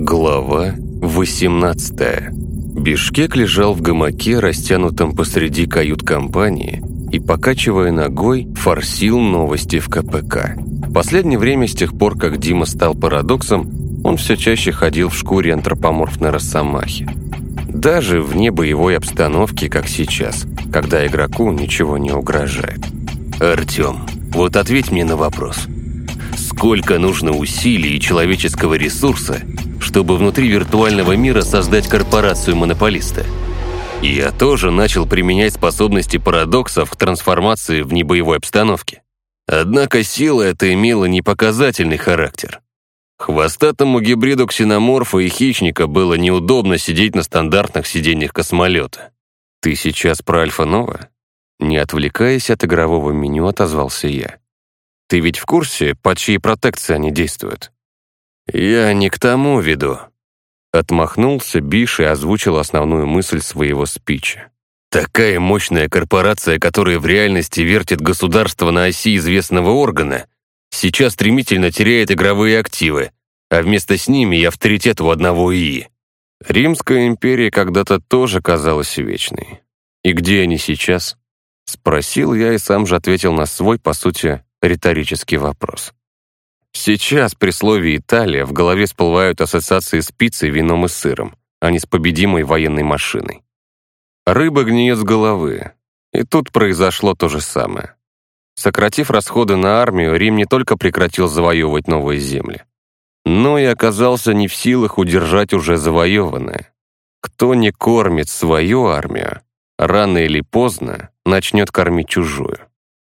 Глава 18 Бишкек лежал в гамаке, растянутом посреди кают-компании, и, покачивая ногой, форсил новости в КПК. Последнее время, с тех пор, как Дима стал парадоксом, он все чаще ходил в шкуре антропоморфной росомахи. Даже в небоевой обстановке, как сейчас, когда игроку ничего не угрожает. «Артем, вот ответь мне на вопрос. Сколько нужно усилий и человеческого ресурса, чтобы внутри виртуального мира создать корпорацию монополиста?» Я тоже начал применять способности парадоксов к трансформации в небоевой обстановке. Однако сила эта имела непоказательный характер. Хвостатому гибриду ксеноморфа и хищника было неудобно сидеть на стандартных сиденьях космолета. «Ты сейчас про Альфа-Нова?» Не отвлекаясь от игрового меню, отозвался я. «Ты ведь в курсе, под чьей протекцией они действуют?» «Я не к тому веду», — отмахнулся Биш и озвучил основную мысль своего спича. «Такая мощная корпорация, которая в реальности вертит государство на оси известного органа, сейчас стремительно теряет игровые активы, а вместо с ними и авторитет у одного ИИ». Римская империя когда-то тоже казалась вечной. И где они сейчас? Спросил я и сам же ответил на свой, по сути, риторический вопрос. Сейчас при слове «Италия» в голове всплывают ассоциации с пиццей, вином и сыром, а не с победимой военной машиной. Рыба гниет с головы. И тут произошло то же самое. Сократив расходы на армию, Рим не только прекратил завоевывать новые земли, но и оказался не в силах удержать уже завоеванное. Кто не кормит свою армию, рано или поздно начнет кормить чужую.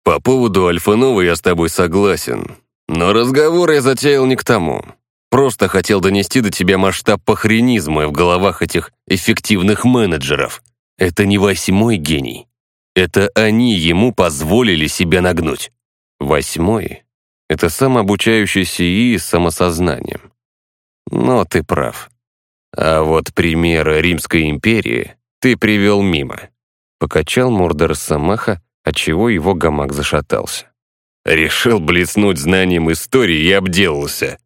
По поводу Альфа-Нова я с тобой согласен, но разговор я затеял не к тому. Просто хотел донести до тебя масштаб похренизма в головах этих эффективных менеджеров. Это не восьмой гений. Это они ему позволили себя нагнуть. Восьмой — это самообучающийся ИИ с самосознанием. Но ты прав. А вот примеры Римской империи ты привел мимо. Покачал морда Росомаха, отчего его гамак зашатался. «Решил блеснуть знанием истории и обделался!»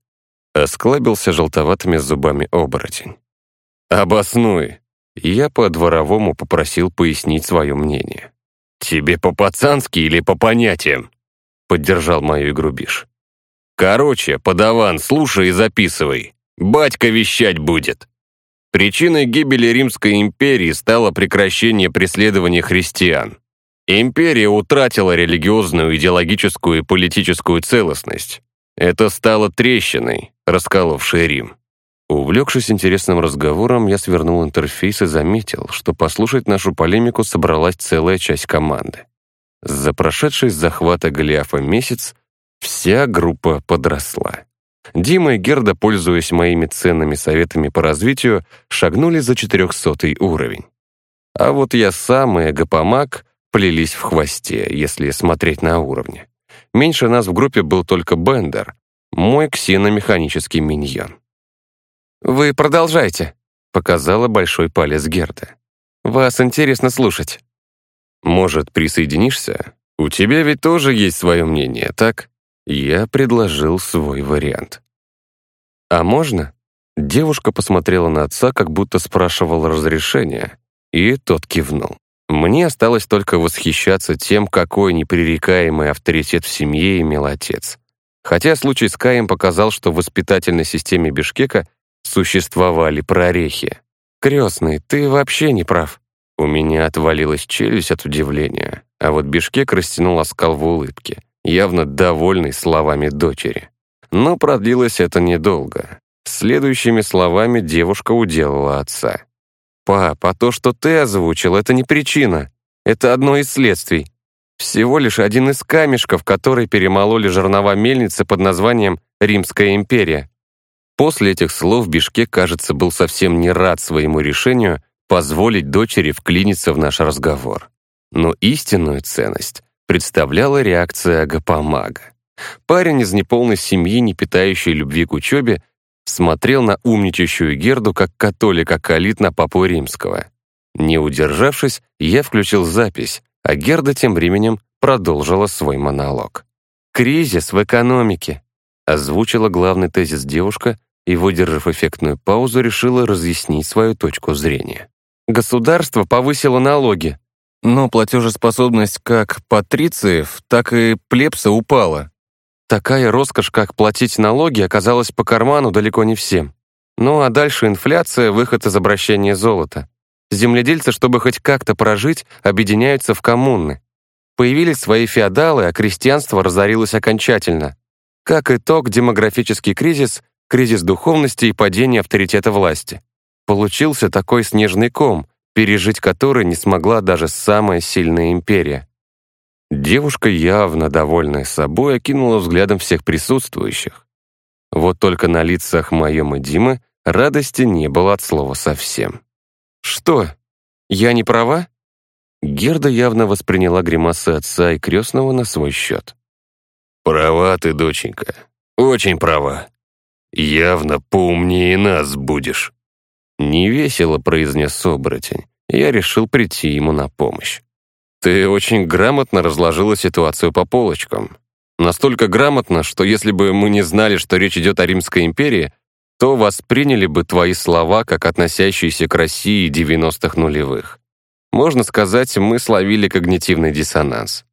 Осклабился желтоватыми зубами оборотень. «Обоснуй!» Я по-дворовому попросил пояснить свое мнение. «Тебе по-пацански или по понятиям?» Поддержал мою игру Биш. «Короче, подаван, слушай и записывай. Батька вещать будет!» Причиной гибели Римской империи стало прекращение преследования христиан. Империя утратила религиозную, идеологическую и политическую целостность. Это стало трещиной, расколовшей Рим. Увлекшись интересным разговором, я свернул интерфейс и заметил, что послушать нашу полемику собралась целая часть команды. За прошедший с захвата Голиафа месяц вся группа подросла. Дима и Герда, пользуясь моими ценными советами по развитию, шагнули за 400 уровень. А вот я сам и Эгопомаг плелись в хвосте, если смотреть на уровни. Меньше нас в группе был только Бендер, мой ксеномеханический миньон. «Вы продолжайте», — показала большой палец Герда. «Вас интересно слушать». «Может, присоединишься? У тебя ведь тоже есть свое мнение, так?» Я предложил свой вариант. «А можно?» Девушка посмотрела на отца, как будто спрашивала разрешения, и тот кивнул. Мне осталось только восхищаться тем, какой непререкаемый авторитет в семье имел отец. Хотя случай с Каем показал, что в воспитательной системе Бишкека существовали прорехи. «Крестный, ты вообще не прав». У меня отвалилась челюсть от удивления, а вот Бишкек растянул оскал в улыбке явно довольный словами дочери. Но продлилось это недолго. Следующими словами девушка уделала отца. «Пап, а то, что ты озвучил, это не причина. Это одно из следствий. Всего лишь один из камешков, который перемололи жернова мельницы под названием «Римская империя». После этих слов Бишкек, кажется, был совсем не рад своему решению позволить дочери вклиниться в наш разговор. Но истинную ценность представляла реакция Агапомага. Парень из неполной семьи, не питающий любви к учебе, смотрел на умничающую Герду как католик-акалит на папу римского. Не удержавшись, я включил запись, а Герда тем временем продолжила свой монолог. «Кризис в экономике», — озвучила главный тезис девушка, и, выдержав эффектную паузу, решила разъяснить свою точку зрения. Государство повысило налоги, но платежеспособность как патрициев, так и плебса упала. Такая роскошь, как платить налоги, оказалась по карману далеко не всем. Ну а дальше инфляция, выход из обращения золота. Земледельцы, чтобы хоть как-то прожить, объединяются в коммуны. Появились свои феодалы, а крестьянство разорилось окончательно. Как итог, демографический кризис, кризис духовности и падение авторитета власти. Получился такой снежный ком, пережить который не смогла даже самая сильная империя. Девушка, явно довольная собой, окинула взглядом всех присутствующих. Вот только на лицах моем и Димы радости не было от слова совсем. «Что? Я не права?» Герда явно восприняла гримасы отца и крестного на свой счет. «Права ты, доченька, очень права. Явно поумнее нас будешь». Невесело произнес оборотень. Я решил прийти ему на помощь. Ты очень грамотно разложила ситуацию по полочкам. Настолько грамотно, что если бы мы не знали, что речь идет о Римской империи, то восприняли бы твои слова как относящиеся к России 90-х нулевых. Можно сказать, мы словили когнитивный диссонанс.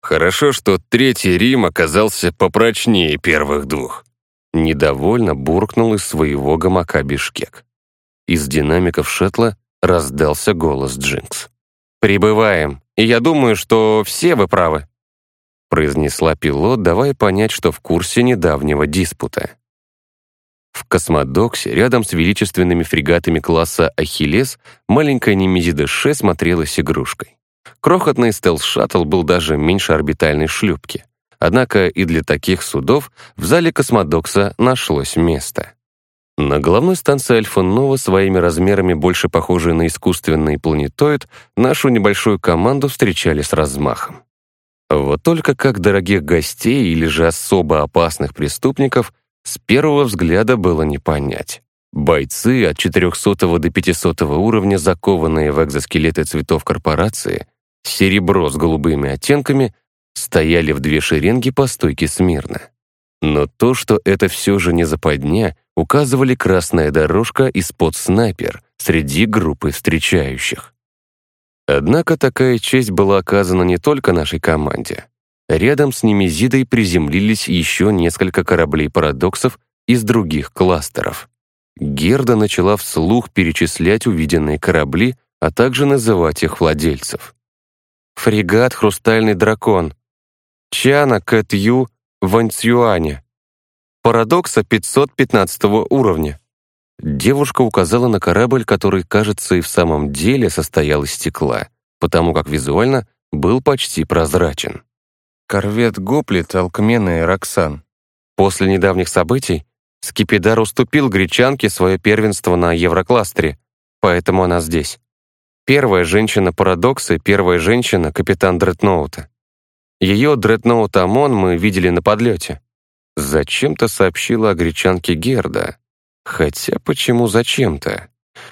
Хорошо, что Третий Рим оказался попрочнее первых двух. Недовольно буркнул из своего гамака Бишкек. Из динамиков шеттла раздался голос Джинкс. «Прибываем, и я думаю, что все вы правы», произнесла пилот, давая понять, что в курсе недавнего диспута. В космодоксе, рядом с величественными фрегатами класса «Ахиллес», маленькая Немезида Ше смотрелась игрушкой. Крохотный стелс-шаттл был даже меньше орбитальной шлюпки. Однако и для таких судов в зале космодокса нашлось место. На головной станции Альфа-Нова, своими размерами больше похожей на искусственный планетоид, нашу небольшую команду встречали с размахом. Вот только как дорогих гостей или же особо опасных преступников с первого взгляда было не понять. Бойцы от 400 до 500 уровня, закованные в экзоскелеты цветов корпорации, серебро с голубыми оттенками, стояли в две шеренги по стойке смирно. Но то, что это все же не западня, указывали красная дорожка и спот-снайпер среди группы встречающих. Однако такая честь была оказана не только нашей команде. Рядом с Немезидой приземлились еще несколько кораблей-парадоксов из других кластеров. Герда начала вслух перечислять увиденные корабли, а также называть их владельцев. Фрегат «Хрустальный дракон», Чана Кэтью Ванцюаня, Парадокса 515 уровня. Девушка указала на корабль, который, кажется, и в самом деле состоял из стекла, потому как визуально был почти прозрачен. Корвет Гоплит, Алкмена и Роксан. После недавних событий Скипидар уступил гречанке свое первенство на Еврокластере, поэтому она здесь. Первая женщина парадокса и первая женщина — капитан Дредноута. Ее Дредноут Амон мы видели на подлете. Зачем-то сообщила о гречанке Герда. Хотя почему зачем-то?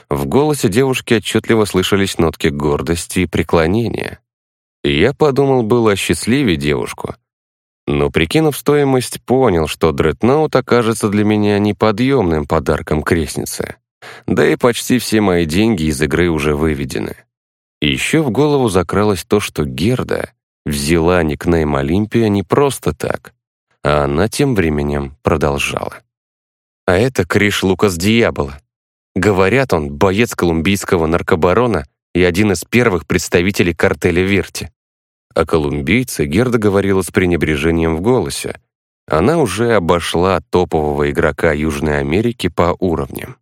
В голосе девушки отчетливо слышались нотки гордости и преклонения. Я подумал было о счастливе девушку, но, прикинув стоимость, понял, что дредноут окажется для меня неподъемным подарком крестнице. Да и почти все мои деньги из игры уже выведены. Еще в голову закралось то, что Герда взяла никнейм Олимпия не просто так, а она тем временем продолжала. А это Криш Лукас Диабола. Говорят, он боец колумбийского наркобарона и один из первых представителей картеля Верти. О колумбийце Герда говорила с пренебрежением в голосе. Она уже обошла топового игрока Южной Америки по уровням.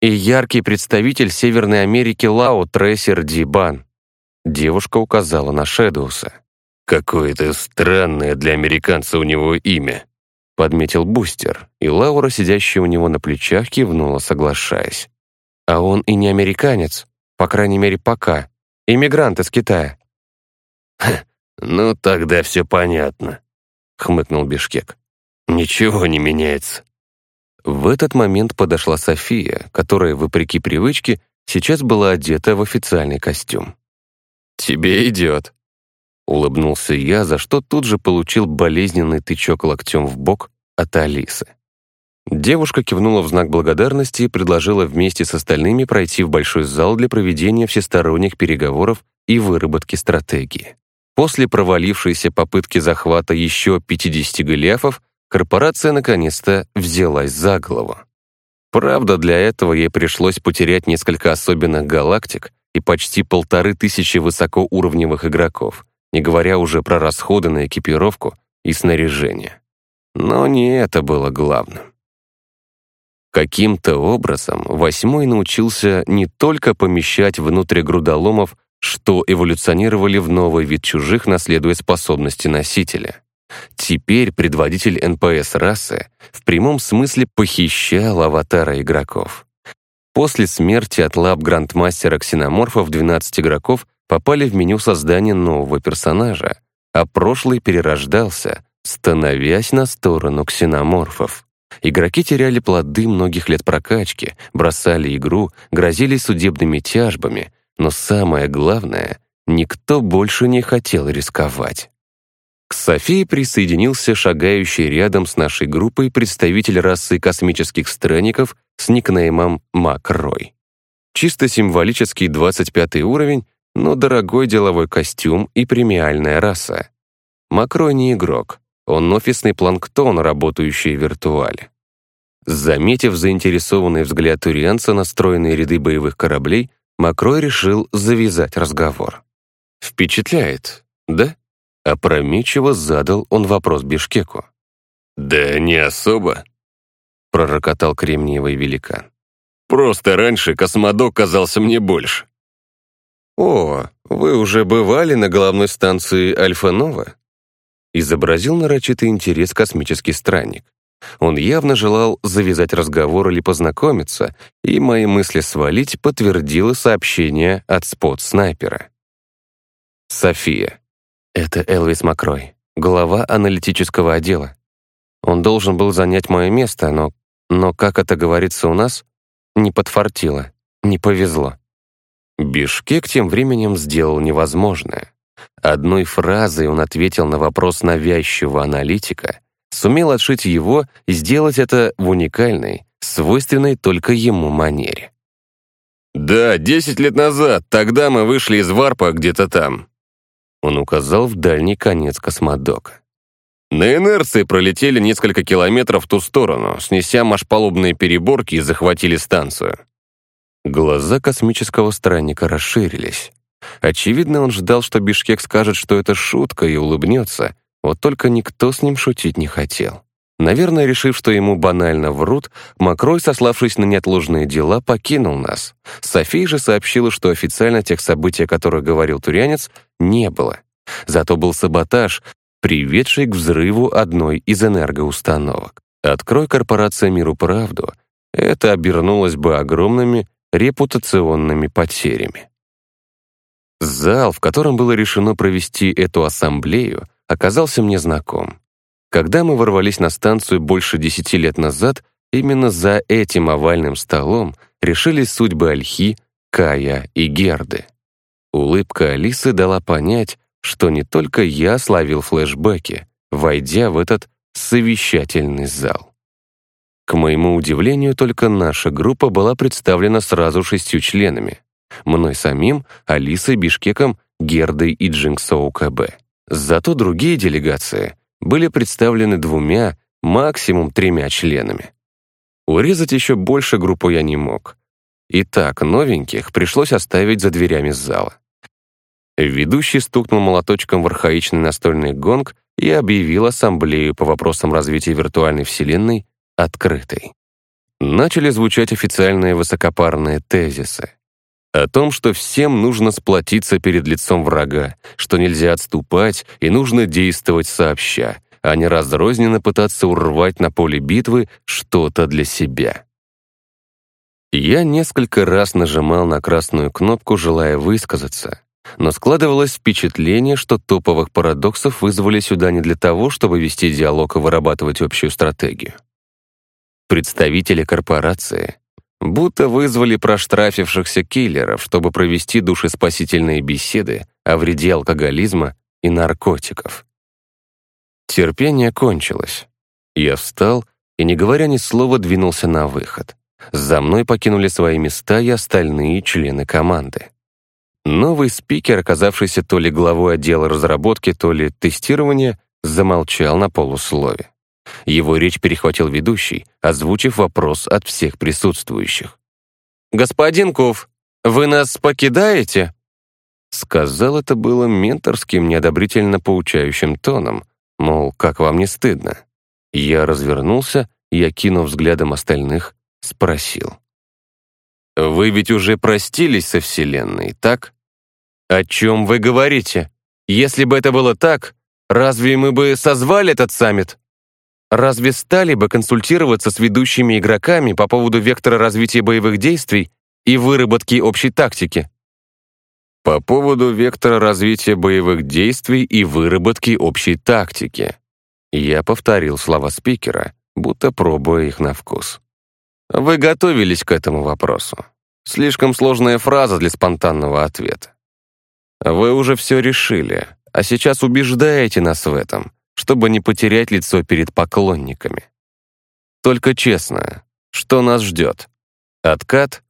И яркий представитель Северной Америки Лао Трейсер Ди Бан. Девушка указала на Шэдоуса. «Какое-то странное для американца у него имя», — подметил Бустер, и Лаура, сидящая у него на плечах, кивнула, соглашаясь. «А он и не американец, по крайней мере, пока. Иммигрант из Китая». «Ну, тогда все понятно», — хмыкнул Бишкек. «Ничего не меняется». В этот момент подошла София, которая, вопреки привычке, сейчас была одета в официальный костюм. «Тебе идет», — улыбнулся я, за что тут же получил болезненный тычок локтем в бок от Алисы. Девушка кивнула в знак благодарности и предложила вместе с остальными пройти в большой зал для проведения всесторонних переговоров и выработки стратегии. После провалившейся попытки захвата еще 50 голиафов, корпорация наконец-то взялась за голову. Правда, для этого ей пришлось потерять несколько особенных галактик и почти полторы тысячи высокоуровневых игроков, не говоря уже про расходы на экипировку и снаряжение. Но не это было главным. Каким-то образом восьмой научился не только помещать внутрь грудоломов, что эволюционировали в новый вид чужих, наследуя способности носителя. Теперь предводитель НПС расы в прямом смысле похищал аватара игроков. После смерти от лап грандмастера ксеноморфов 12 игроков попали в меню создания нового персонажа, а прошлый перерождался, становясь на сторону ксеноморфов. Игроки теряли плоды многих лет прокачки, бросали игру, грозили судебными тяжбами, но самое главное, никто больше не хотел рисковать. К Софии присоединился шагающий рядом с нашей группой представитель расы космических странников с никнеймом Макрой. Чисто символический 25 уровень, но дорогой деловой костюм и премиальная раса. Макрой не игрок, он офисный планктон, работающий в виртуале. Заметив заинтересованный взгляд турианца на стройные ряды боевых кораблей, Макрой решил завязать разговор. «Впечатляет, да?» Опрометчиво задал он вопрос Бишкеку. «Да не особо», — пророкотал кремниевый великан. «Просто раньше космодок казался мне больше». «О, вы уже бывали на главной станции Альфа-Нова?» изобразил нарочитый интерес космический странник. Он явно желал завязать разговор или познакомиться, и мои мысли свалить подтвердило сообщение от спот-снайпера. София. Это Элвис Макрой, глава аналитического отдела. Он должен был занять мое место, но, но как это говорится у нас, не подфартило, не повезло. Бишкек тем временем сделал невозможное. Одной фразой он ответил на вопрос навязчивого аналитика, сумел отшить его и сделать это в уникальной, свойственной только ему манере. «Да, десять лет назад, тогда мы вышли из варпа где-то там». Он указал в дальний конец космодока. На инерции пролетели несколько километров в ту сторону, снеся машпалубные переборки и захватили станцию. Глаза космического странника расширились. Очевидно, он ждал, что Бишкек скажет, что это шутка, и улыбнется. Вот только никто с ним шутить не хотел. Наверное, решив, что ему банально врут, Макрой, сославшись на неотложные дела, покинул нас. София же сообщила, что официально тех событий, о которых говорил турянец, не было. Зато был саботаж, приведший к взрыву одной из энергоустановок. Открой корпорация миру правду, это обернулось бы огромными репутационными потерями. Зал, в котором было решено провести эту ассамблею, оказался мне знаком. Когда мы ворвались на станцию больше десяти лет назад, именно за этим овальным столом решились судьбы Альхи, Кая и Герды. Улыбка Алисы дала понять, что не только я словил флешбеки, войдя в этот совещательный зал. К моему удивлению, только наша группа была представлена сразу шестью членами мной самим, Алисой, Бишкеком, Гердой и Джинксоу КБ. Зато другие делегации были представлены двумя, максимум тремя членами. Урезать еще больше группу я не мог. Итак, новеньких пришлось оставить за дверями зала. Ведущий стукнул молоточком в архаичный настольный гонг и объявил ассамблею по вопросам развития виртуальной вселенной открытой. Начали звучать официальные высокопарные тезисы. О том, что всем нужно сплотиться перед лицом врага, что нельзя отступать и нужно действовать сообща, а не разрозненно пытаться урвать на поле битвы что-то для себя. Я несколько раз нажимал на красную кнопку, желая высказаться, но складывалось впечатление, что топовых парадоксов вызвали сюда не для того, чтобы вести диалог и вырабатывать общую стратегию. Представители корпорации будто вызвали проштрафившихся киллеров, чтобы провести душеспасительные беседы о вреде алкоголизма и наркотиков. Терпение кончилось. Я встал и, не говоря ни слова, двинулся на выход. За мной покинули свои места и остальные члены команды. Новый спикер, оказавшийся то ли главой отдела разработки, то ли тестирования, замолчал на полуслове. Его речь перехватил ведущий, озвучив вопрос от всех присутствующих. «Господин Кув, вы нас покидаете?» Сказал это было менторским, неодобрительно поучающим тоном, мол, как вам не стыдно. Я развернулся и, окинув взглядом остальных, спросил. «Вы ведь уже простились со Вселенной, так? О чем вы говорите? Если бы это было так, разве мы бы созвали этот саммит? Разве стали бы консультироваться с ведущими игроками по поводу вектора развития боевых действий и выработки общей тактики?» По поводу вектора развития боевых действий и выработки общей тактики. Я повторил слова спикера, будто пробуя их на вкус. Вы готовились к этому вопросу. Слишком сложная фраза для спонтанного ответа. Вы уже все решили, а сейчас убеждаете нас в этом, чтобы не потерять лицо перед поклонниками. Только честно, что нас ждет? Откат?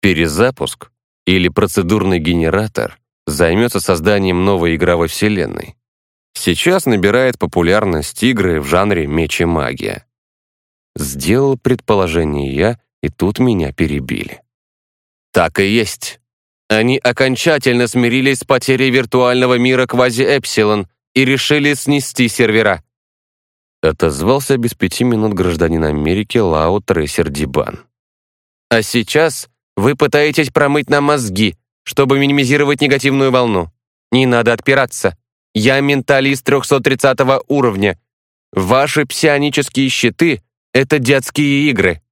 Перезапуск? Или процедурный генератор займется созданием новой игровой вселенной? Сейчас набирает популярность игры в жанре меч и магия. Сделал предположение я, и тут меня перебили. Так и есть. Они окончательно смирились с потерей виртуального мира квази-эпсилон и решили снести сервера. Отозвался без пяти минут гражданин Америки Лао Трейсер Дибан. А сейчас вы пытаетесь промыть нам мозги, чтобы минимизировать негативную волну. Не надо отпираться. Я менталист 330 уровня. Ваши псионические щиты это детские игры».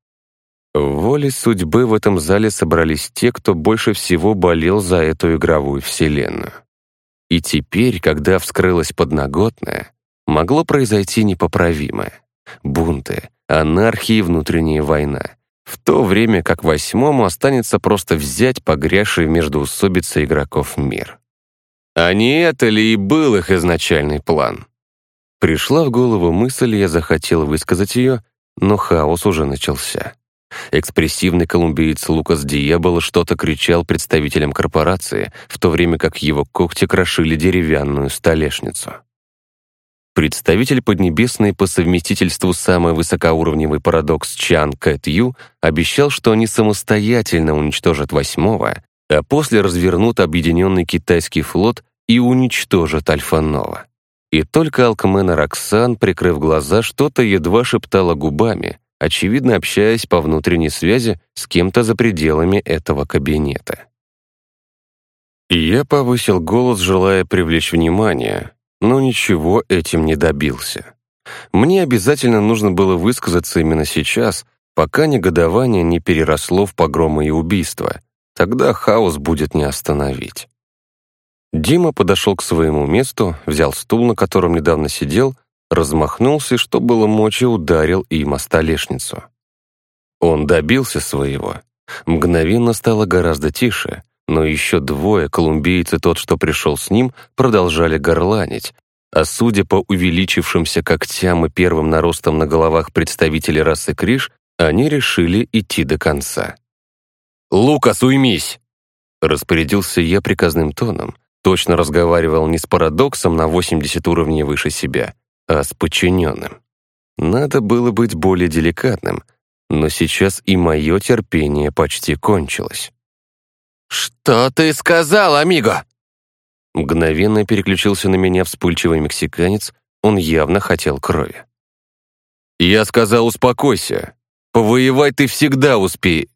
Волей судьбы в этом зале собрались те, кто больше всего болел за эту игровую вселенную. И теперь, когда вскрылась подноготная, могло произойти непоправимое. Бунты, анархия и внутренняя война. В то время как восьмому останется просто взять погрязший между усобицей игроков мир. А не это ли и был их изначальный план? Пришла в голову мысль, я захотел высказать ее, но хаос уже начался. Экспрессивный колумбиец Лукас Диебол что-то кричал представителям корпорации, в то время как его когти крошили деревянную столешницу. Представитель Поднебесной по совместительству самый высокоуровневый парадокс Чан Кэт Ю обещал, что они самостоятельно уничтожат восьмого, а после развернут объединенный китайский флот и уничтожат Альфа-Нова. И только Алкмена Роксан, прикрыв глаза, что-то едва шептала губами, очевидно общаясь по внутренней связи с кем-то за пределами этого кабинета. Я повысил голос, желая привлечь внимание, но ничего этим не добился. Мне обязательно нужно было высказаться именно сейчас, пока негодование не переросло в погромы и убийства. Тогда хаос будет не остановить. Дима подошел к своему месту, взял стул, на котором недавно сидел, размахнулся и, что было мочи, ударил им о столешницу. Он добился своего. Мгновенно стало гораздо тише, но еще двое, колумбийцы тот, что пришел с ним, продолжали горланить, а судя по увеличившимся когтям и первым наростам на головах представителей расы Криш, они решили идти до конца. «Лукас, уймись!» Распорядился я приказным тоном, точно разговаривал не с парадоксом на 80 уровней выше себя, а с подчиненным. Надо было быть более деликатным, но сейчас и мое терпение почти кончилось. «Что ты сказал, амиго?» Мгновенно переключился на меня вспыльчивый мексиканец, он явно хотел крови. «Я сказал, успокойся. Повоевать ты всегда успей...»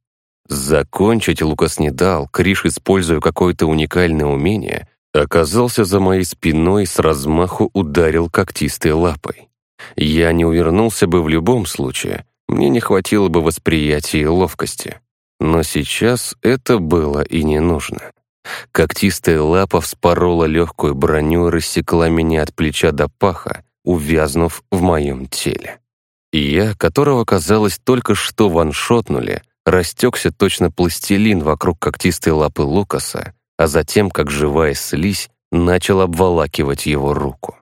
Закончить Лукас не дал, Криш, используя какое-то уникальное умение, оказался за моей спиной и с размаху ударил когтистой лапой. Я не увернулся бы в любом случае, мне не хватило бы восприятия и ловкости. Но сейчас это было и не нужно. Когтистая лапа вспорола легкую броню и рассекла меня от плеча до паха, увязнув в моем теле. Я, которого, казалось, только что ваншотнули, растекся точно пластилин вокруг когтистой лапы Лукаса, а затем, как живая слизь, начал обволакивать его руку.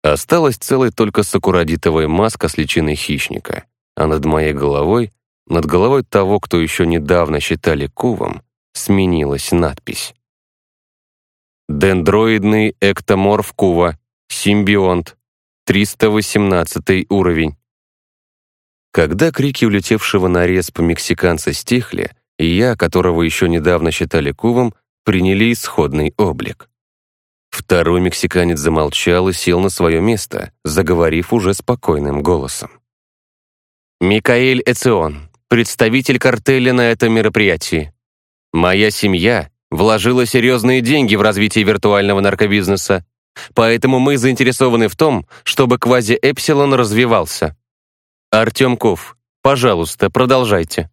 Осталась целой только сакурадитовая маска с личиной хищника, а над моей головой, над головой того, кто еще недавно считали кувом, сменилась надпись. Дендроидный эктоморф кува, симбионт, 318 уровень. Когда крики улетевшего на респ мексиканца стихли, я, которого еще недавно считали кувом, приняли исходный облик. Второй мексиканец замолчал и сел на свое место, заговорив уже спокойным голосом. «Микаэль Эцион, представитель картеля на этом мероприятии. Моя семья вложила серьезные деньги в развитие виртуального наркобизнеса, поэтому мы заинтересованы в том, чтобы квази-эпсилон развивался. Артем Ков, пожалуйста, продолжайте».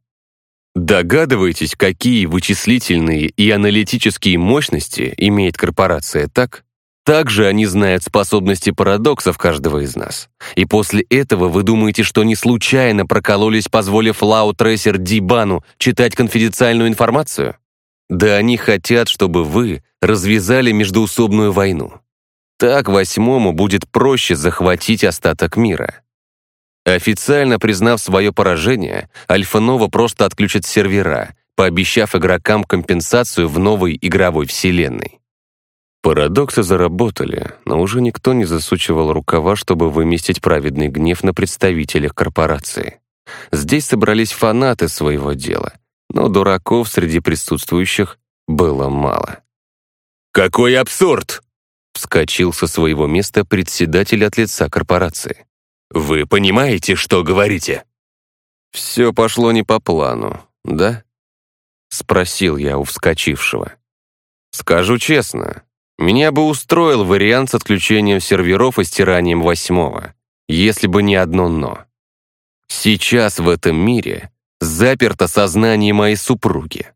Догадываетесь, какие вычислительные и аналитические мощности имеет корпорация, так? Также они знают способности парадоксов каждого из нас. И после этого вы думаете, что не случайно прокололись, позволив Лау Трейсер Дибану читать конфиденциальную информацию? Да они хотят, чтобы вы развязали междуусобную войну. Так восьмому будет проще захватить остаток мира. Официально признав свое поражение, Альфа-Нова просто отключит сервера, пообещав игрокам компенсацию в новой игровой вселенной. Парадоксы заработали, но уже никто не засучивал рукава, чтобы выместить праведный гнев на представителях корпорации. Здесь собрались фанаты своего дела, но дураков среди присутствующих было мало. «Какой абсурд!» — вскочил со своего места председатель от лица корпорации. Вы понимаете, что говорите?» «Все пошло не по плану, да?» — спросил я у вскочившего. «Скажу честно, меня бы устроил вариант с отключением серверов и стиранием восьмого, если бы не одно «но». Сейчас в этом мире заперто сознание моей супруги.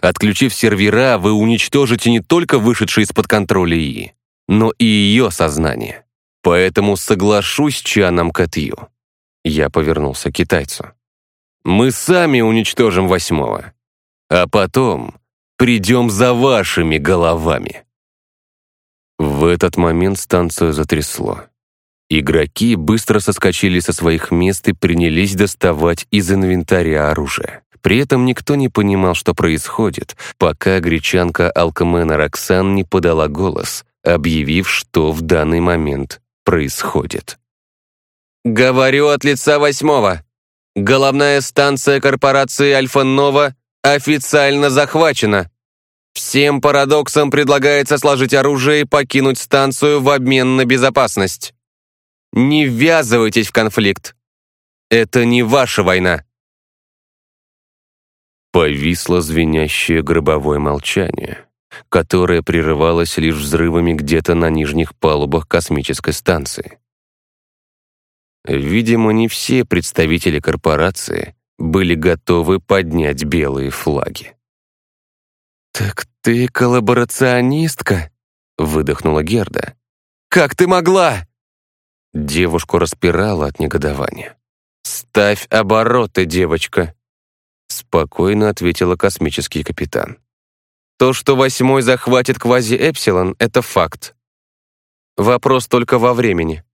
Отключив сервера, вы уничтожите не только вышедшие из-под контроля ИИ, но и ее сознание. Поэтому соглашусь Чаном Катью. Я повернулся к китайцу. Мы сами уничтожим восьмого. А потом придем за вашими головами. В этот момент станцию затрясло. Игроки быстро соскочили со своих мест и принялись доставать из инвентаря оружие. При этом никто не понимал, что происходит, пока гречанка Алкмена Роксан не подала голос, объявив, что в данный момент происходит. «Говорю от лица восьмого. Головная станция корпорации Альфа-Нова официально захвачена. Всем парадоксам предлагается сложить оружие и покинуть станцию в обмен на безопасность. Не ввязывайтесь в конфликт. Это не ваша война». Повисло звенящее гробовое молчание которая прерывалась лишь взрывами где-то на нижних палубах космической станции. Видимо, не все представители корпорации были готовы поднять белые флаги. «Так ты коллаборационистка?» — выдохнула Герда. «Как ты могла?» Девушку распирала от негодования. «Ставь обороты, девочка!» Спокойно ответила космический капитан. То, что восьмой захватит квази-эпсилон, это факт. Вопрос только во времени.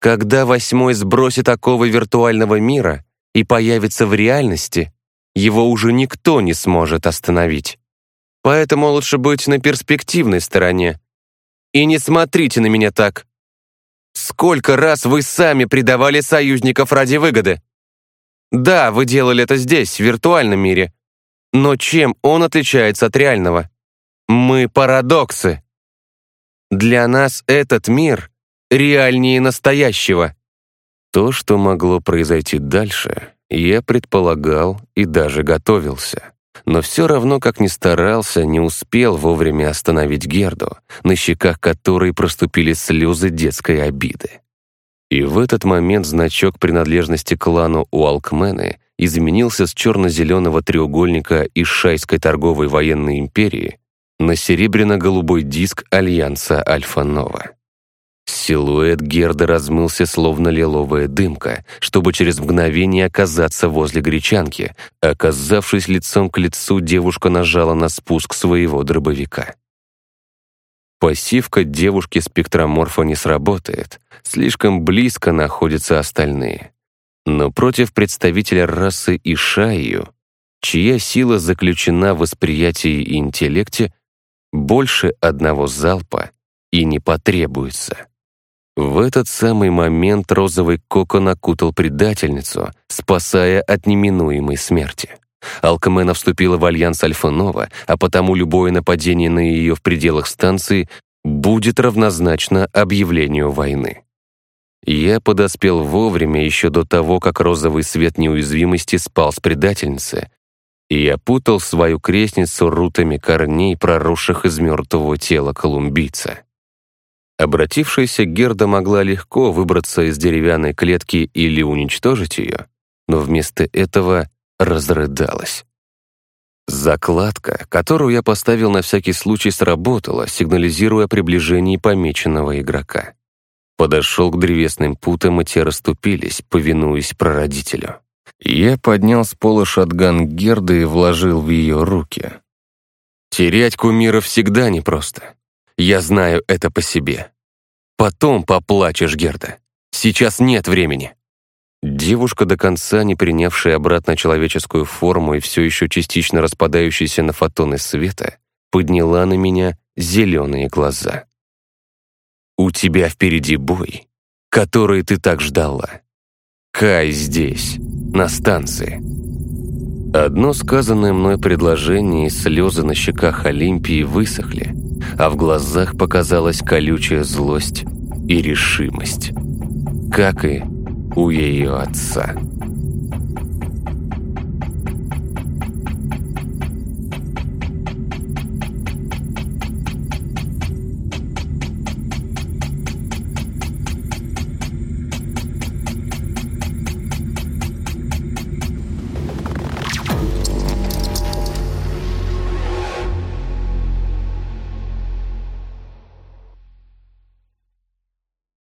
Когда восьмой сбросит оковы виртуального мира и появится в реальности, его уже никто не сможет остановить. Поэтому лучше быть на перспективной стороне. И не смотрите на меня так. Сколько раз вы сами предавали союзников ради выгоды? Да, вы делали это здесь, в виртуальном мире, но чем он отличается от реального? Мы парадоксы. Для нас этот мир реальнее настоящего. То, что могло произойти дальше, я предполагал и даже готовился. Но все равно, как ни старался, не успел вовремя остановить Герду, на щеках которой проступили слезы детской обиды. И в этот момент значок принадлежности клану у Алкмены изменился с черно-зеленого треугольника из Шайской торговой военной империи на серебряно-голубой диск Альянса Альфа-Нова. Силуэт Герда размылся, словно лиловая дымка, чтобы через мгновение оказаться возле гречанки. Оказавшись лицом к лицу, девушка нажала на спуск своего дробовика. Пассивка девушки спектроморфа не сработает, слишком близко находятся остальные. Но против представителя расы Ишаю, чья сила заключена в восприятии и интеллекте, больше одного залпа и не потребуется. В этот самый момент розовый кокон окутал предательницу, спасая от неминуемой смерти. Алкмена вступила в альянс Альфа-Нова, а потому любое нападение на ее в пределах станции будет равнозначно объявлению войны. Я подоспел вовремя еще до того, как розовый свет неуязвимости спал с предательницы, и опутал свою крестницу рутами корней, проросших из мертвого тела колумбийца. Обратившаяся Герда могла легко выбраться из деревянной клетки или уничтожить ее, но вместо этого разрыдалась. Закладка, которую я поставил на всякий случай, сработала, сигнализируя о приближении помеченного игрока. Подошел к древесным путам, и те расступились, повинуясь прародителю. Я поднял с пола шатган Герды и вложил в ее руки. Терять кумира всегда непросто. Я знаю это по себе. Потом поплачешь, Герда. Сейчас нет времени. Девушка, до конца не принявшая обратно человеческую форму и все еще частично распадающаяся на фотоны света, подняла на меня зеленые глаза. «У тебя впереди бой, который ты так ждала. Кай здесь, на станции». Одно сказанное мной предложение и слезы на щеках Олимпии высохли, а в глазах показалась колючая злость и решимость. Как и у ее отца.